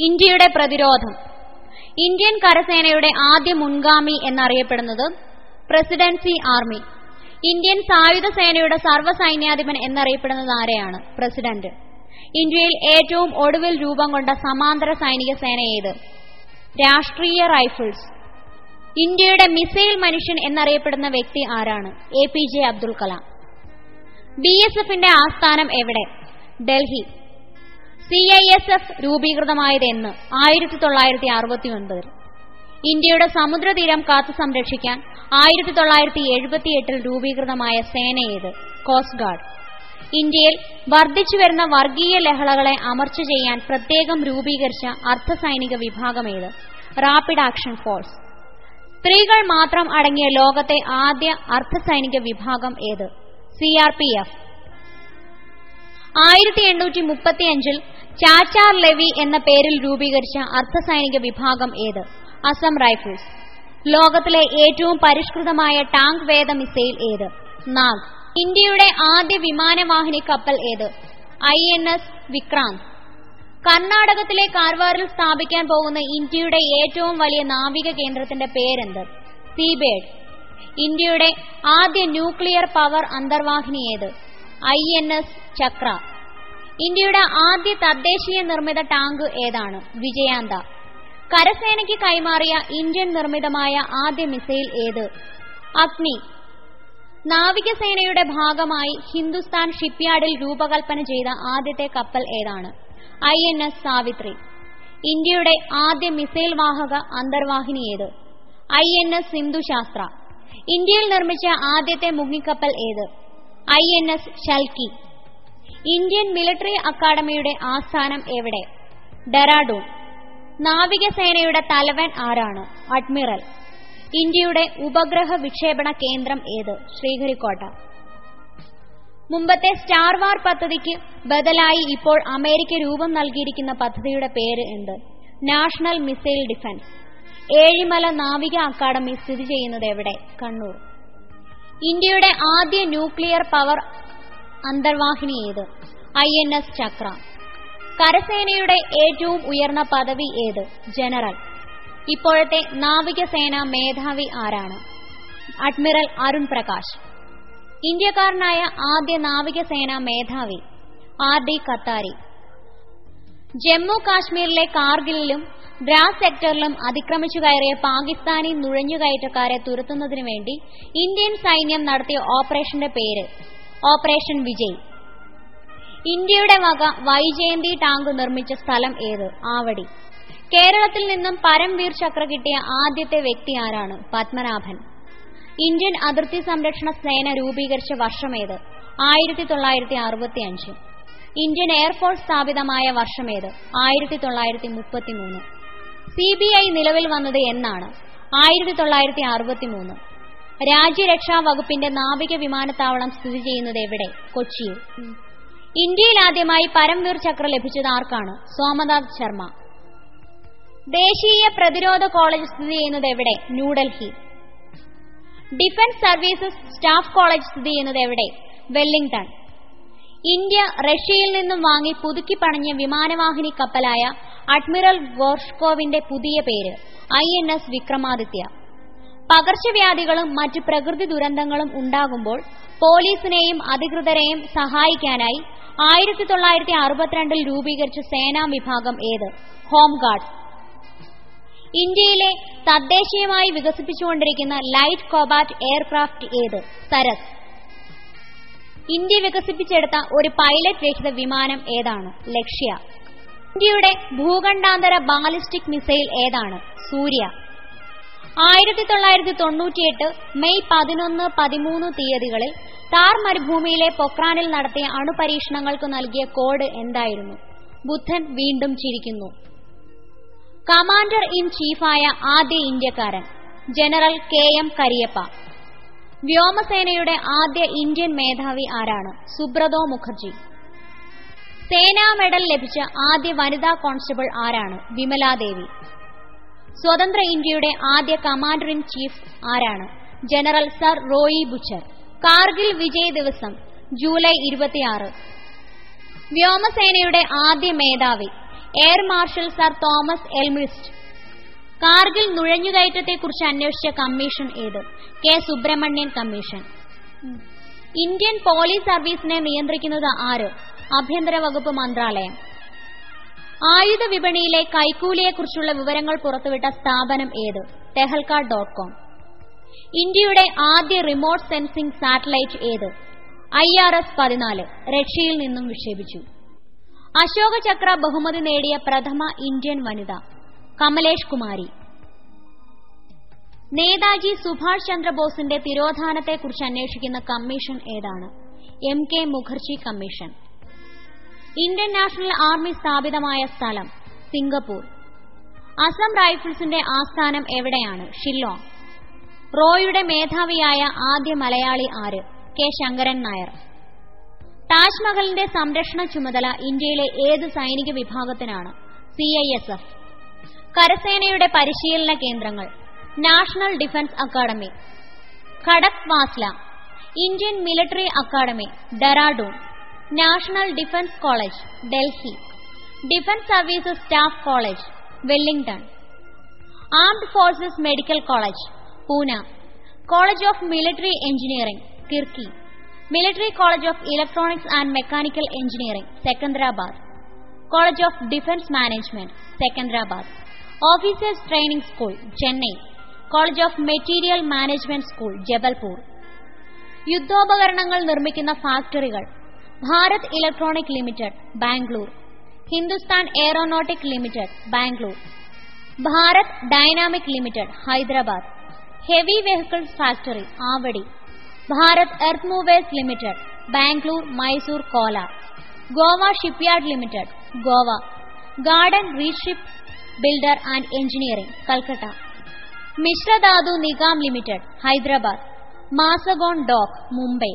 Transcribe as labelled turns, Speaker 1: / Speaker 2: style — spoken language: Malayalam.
Speaker 1: ഇന്ത്യയുടെ പ്രതിരോധം. ഇന്ത്യൻ കരസേനയുടെ ആദ്യ മുൻഗാമി എന്നറിയപ്പെടുന്നത് പ്രസിഡൻസി ആർമി. ഇന്ത്യൻ സായുധ സേനയുടെ സർവസൈന്യാധിപൻ എന്നറിയപ്പെടുന്നത് ആരെയാണ്? പ്രസിഡന്റ്. ഇന്ത്യയിൽ ഏറ്റവും ഒടുവിൽ രൂപം കൊണ്ട സമാന്തര സൈനിക സേന ഏത്? രാഷ്ട്രീയ റൈഫിൾസ്. ഇന്ത്യയുടെ മിസൈൽ മനുഷ്യൻ എന്നറിയപ്പെടുന്ന വ്യക്തി ആരാണ്? A P J Abdul Kalam. B S എഫിന്റെ ആസ്ഥാനം എവിടെ? Delhi. C I S F രൂപീകൃതമായത് എന്ന് ആയിരത്തി തൊള്ളായിരത്തി അറുപത്തി ഒൻപതിൽ ഇന്ത്യയുടെ സമുദ്രതീരം കാത്തു സംരക്ഷിക്കാൻ ആയിരത്തി തൊള്ളായിരത്തി എഴുപത്തിയെട്ടിൽ രൂപീകൃതമായ സേന ഏത്? കോസ്റ്റ് ഗാർഡ് ഇന്ത്യയിൽ വർദ്ധിച്ചു വരുന്ന വർഗീയ ലഹളകളെ അമർച്ച ചെയ്യാൻ പ്രത്യേകം രൂപീകരിച്ച അർദ്ധസൈനിക വിഭാഗമേത് റാപ്പിഡ് ആക്ഷൻ ഫോഴ്സ് സ്ത്രീകൾ മാത്രം അടങ്ങിയ ലോകത്തെ ആദ്യ അർദ്ധസൈനിക വിഭാഗം ഏത്? സി ആർ പി എഫ് ആയിരത്തി എണ്ണൂറ്റി മുപ്പത്തിയഞ്ചിൽ ചാച്ചാർ ലെവി എന്ന പേരിൽ രൂപീകരിച്ച അർദ്ധസൈനിക വിഭാഗം ഏത്? അസം റൈഫിൾസ്. ലോകത്തിലെ ഏറ്റവും പരിഷ്കൃതമായ ടാങ്ക് വേദ മിസൈൽ ഏത്? നാഗ്. ഇന്ത്യയുടെ ആദ്യ വിമാനവാഹിനി കപ്പൽ ഏത്? I N S Vikrant. കർണാടകത്തിലെ കാർവാറിൽ സ്ഥാപിക്കാൻ പോകുന്ന ഇന്ത്യയുടെ ഏറ്റവും വലിയ നാവിക കേന്ദ്രത്തിന്റെ പേരെന്ത്? സീബേഡ്. ഇന്ത്യയുടെ ആദ്യ ന്യൂക്ലിയർ പവർ അന്തർവാഹിനി ഏത്? I N S Chakra. ഇന്ത്യയുടെ ആദ്യ തദ്ദേശീയ നിർമ്മിത ടാങ്ക് ഏതാണ്? വിജയാന്ത. കരസേനയ്ക്ക് കൈമാറിയ ഇന്ത്യൻ നിർമ്മിതമായ ആദ്യ മിസൈൽ ഏത്? അഗ്നി. നാവികസേനയുടെ ഭാഗമായി ഹിന്ദുസ്ഥാൻ ഷിപ്പ്യാർഡിൽ രൂപകൽപ്പന ചെയ്ത ആദ്യത്തെ കപ്പൽ ഏതാണ്? I N S Savitri. ഇന്ത്യയുടെ ആദ്യ മിസൈൽ വാഹക അന്തർവാഹിനി ഏത്? ഐ എൻ എസ് സിന്ധു ശാസ്ത്ര ഇന്ത്യയിൽ നിർമ്മിച്ച ആദ്യത്തെ മുങ്ങിക്കപ്പൽ ഏത്? I N S Shalki Indian military അക്കാദമിയുടെ ആസ്ഥാനം എവിടെ? ഡെറാഡൂൺ. നാവികസേനയുടെ തലവൻ ആരാണ്? അഡ്മിറൽ. ഇന്ത്യയുടെ ഉപഗ്രഹ വിക്ഷേപണ കേന്ദ്രം ഏത്? ശ്രീഹരിക്കോട്ട. മുമ്പത്തെ സ്റ്റാർ വാർ പദ്ധതിക്ക് ബദലായി ഇപ്പോൾ അമേരിക്ക രൂപം നൽകിയിരിക്കുന്ന പദ്ധതിയുടെ പേര് എന്ത്? National missile defence. ഏഴിമല നാവിക അക്കാദമി സ്ഥിതി ചെയ്യുന്നത് എവിടെ? കണ്ണൂർ. ഇന്ത്യയുടെ ആദ്യ ന്യൂക്ലിയർ പവർ അന്തർവാഹിനി ഏത്? I N S Chakra. കരസേനയുടെ ഏറ്റവും ഉയർന്ന പദവി ഏത്? ജനറൽ. ഇപ്പോഴത്തെ നാവികസേന മേധാവി ആരാണ്? അഡ്മിറൽ അരുൺ പ്രകാശ്. ഇന്ത്യക്കാരനായ ആദ്യ നാവികസേന മേധാവി ആർ ഡി കത്താരി. ജമ്മു കാശ്മീരിലെ കാർഗിലിലും ദ്രാസ് സെക്ടറിലും അതിക്രമിച്ചു കയറിയ പാകിസ്ഥാനി നുഴഞ്ഞുകയറ്റക്കാരെ തുരത്തുന്നതിനു വേണ്ടി ഇന്ത്യൻ സൈന്യം നടത്തിയ ഓപ്പറേഷന്റെ പേര് ഓപ്പറേഷൻ വിജയ്. ഇന്ത്യയുടെ വക വൈജയന്തി ടാങ്ക് നിർമ്മിച്ച സ്ഥലം ഏത്? ആവടി. കേരളത്തിൽ നിന്നും പരംവീർ ചക്ര കിട്ടിയ ആദ്യത്തെ വ്യക്തി ആരാണ്? പത്മനാഭൻ. ഇന്ത്യൻ അതിർത്തി സംരക്ഷണ സേന രൂപീകരിച്ച വർഷമേത് ആയിരത്തി തൊള്ളായിരത്തി അറുപത്തി അഞ്ച് ഇന്ത്യൻ എയർഫോഴ്സ് സ്ഥാപിതമായ വർഷമേത് ആയിരത്തി തൊള്ളായിരത്തി മുപ്പത്തിമൂന്ന് സി ബി ഐ നിലവിൽ വന്നത് എന്നാണ്. ആയിരത്തി തൊള്ളായിരത്തി അറുപത്തി മൂന്ന് രാജ്യരക്ഷാ വകുപ്പിന്റെ നാവിക വിമാനത്താവളം സ്ഥിതി ചെയ്യുന്നത് എവിടെ? കൊച്ചിയിൽ. ഇന്ത്യയിൽ ആദ്യമായി പരംവീർ ചക്ര ലഭിച്ചത് ആർക്കാണ്? സോമനാഥ് ശർമ്മ. ദേശീയ പ്രതിരോധ കോളേജ് സ്ഥിതി ചെയ്യുന്നത് എവിടെ? New Delhi. Defence services staff college സ്ഥിതി ചെയ്യുന്നത് എവിടെ? വെല്ലിംഗ്ടൺ. ഇന്ത്യ റഷ്യയിൽ നിന്നും വാങ്ങി പുതുക്കി പണിഞ്ഞ വിമാനവാഹിനി കപ്പലായ അഡ്മിറൽ ഗോർഷ്കോവിന്റെ പുതിയ പേര് ഐ എൻ എസ് വിക്രമാദിത്യ. പകർച്ചവ്യാധികളും മറ്റ് പ്രകൃതി ദുരന്തങ്ങളും ഉണ്ടാകുമ്പോൾ പോലീസിനെയും അധികൃതരെയും സഹായിക്കാനായി ആയിരത്തി തൊള്ളായിരത്തി അറുപത്തിരണ്ടിൽ രൂപീകരിച്ച സേനാ വിഭാഗം ഏത്? ഹോംഗാർഡ്. ഇന്ത്യയിലെ തദ്ദേശീയമായി വികസിപ്പിച്ചുകൊണ്ടിരിക്കുന്ന ലൈറ്റ് കോബാറ്റ് എയർക്രാഫ്റ്റ് ഏത്? സരസ്. ഇന്ത്യ വികസിപ്പിച്ചെടുത്ത ഒരു പൈലറ്റ് രഹിത വിമാനം ഏതാണ്? ലക്ഷ്യ. ഇന്ത്യയുടെ ഭൂഖണ്ഡാന്തര ബാലിസ്റ്റിക് മിസൈൽ ഏതാണ്? സൂര്യ. ആയിരത്തി തൊള്ളായിരത്തി തൊണ്ണൂറ്റിയെട്ട് മെയ് പതിനൊന്ന് പതിമൂന്ന് തീയതികളിൽ താർ മരുഭൂമിയിലെ പൊക്രാനിൽ നടത്തിയ അണുപരീക്ഷണങ്ങൾക്ക് നൽകിയ കോഡ് എന്തായിരുന്നു? ബുദ്ധൻ വീണ്ടും ചിരിക്കുന്നു. കമാൻഡർ ഇൻ ചീഫായ ആദ്യ ഇന്ത്യക്കാരൻ ജനറൽ കെ എം കരിയപ്പ. വ്യോമസേനയുടെ ആദ്യ ഇന്ത്യൻ മേധാവി ആരാണ്? സുബ്രതോ മുഖർജി. സേനാ മെഡൽ ലഭിച്ച ആദ്യ വനിതാ കോൺസ്റ്റബിൾ ആരാണ്? വിമലാദേവി. സ്വതന്ത്ര ഇന്ത്യയുടെ ആദ്യ കമാൻഡർ ഇൻ ചീഫ് ആരാണ്? General sir Roy Bucher. Kargil Vijay ദിവസം ജൂലൈ ഇരുപത്തിയാറ്. വ്യോമസേനയുടെ ആദ്യ മേധാവി air marshal sir Thomas Elmhirst. Kargil നുഴഞ്ഞുകയറ്റത്തെക്കുറിച്ച് അന്വേഷിച്ച കമ്മീഷൻ ഏത്? K Subrahmanyam commission. Indian police സർവീസിനെ നിയന്ത്രിക്കുന്നത് ആര്? ആഭ്യന്തര വകുപ്പ് മന്ത്രാലയം. ആയുധ വിപണിയിലെ കൈക്കൂലിയെക്കുറിച്ചുള്ള വിവരങ്ങൾ പുറത്തുവിട്ട സ്ഥാപനം ഏത്? Tehelka dot com. ഇന്ത്യയുടെ ആദ്യ റിമോട്ട് സെൻസിംഗ് സാറ്റലൈറ്റ് ഏത്? ഐ ആർ എസ് പതിനാല് റഷ്യയിൽ നിന്നും വിക്ഷേപിച്ചു. അശോക ചക്ര ബഹുമതി നേടിയ പ്രഥമ ഇന്ത്യൻ വനിത കമലേഷ് കുമാരി. നേതാജി സുഭാഷ് ചന്ദ്രബോസിന്റെ തിരോധാനത്തെക്കുറിച്ച് അന്വേഷിക്കുന്ന കമ്മീഷൻ ഏതാണ്? M K Mukherjee commission. Indian national army സ്ഥാപിതമായ സ്ഥലം സിംഗപ്പൂർ. അസം റൈഫിൾസിന്റെ ആസ്ഥാനം എവിടെയാണ്? ഷില്ലോങ്. റോയുടെ മേധാവിയായ ആദ്യ മലയാളി ആര്? കെ. ശങ്കരൻ നായർ. താജ്മഹലിന്റെ സംരക്ഷണ ചുമതല ഇന്ത്യയിലെ ഏത് സൈനിക വിഭാഗത്തിനാണ്? സി ഐ എസ് എഫ് കരസേനയുടെ പരിശീലന കേന്ദ്രങ്ങൾ. National defence academy Khadakwasla Indian military academy Dehradun. National defence college Delhi. Defence services staff college Wellington armed forces medical college Poona. College of military engineering Kirkee. Military college of electronics and mechanical engineering Secunderabad. College of defence management Secunderabad. Officers training school Chennai. College of material management school Jabalpur. യുദ്ധോപകരണങ്ങൾ നിർമ്മിക്കുന്ന ഫാക്ടറികൾ Bharat electronic limited Bangalore Hindustan aeronautic limited Bangalore Bharat dynamic limited Hyderabad heavy vehicle factory Avadi Bharat earth moves limited Bangalore Mysore Kolar Goa shipyard limited Goa garden reach ship builder and engineering Calcutta Mishra Dhatu Nigam limited Hyderabad Mazagon dock Mumbai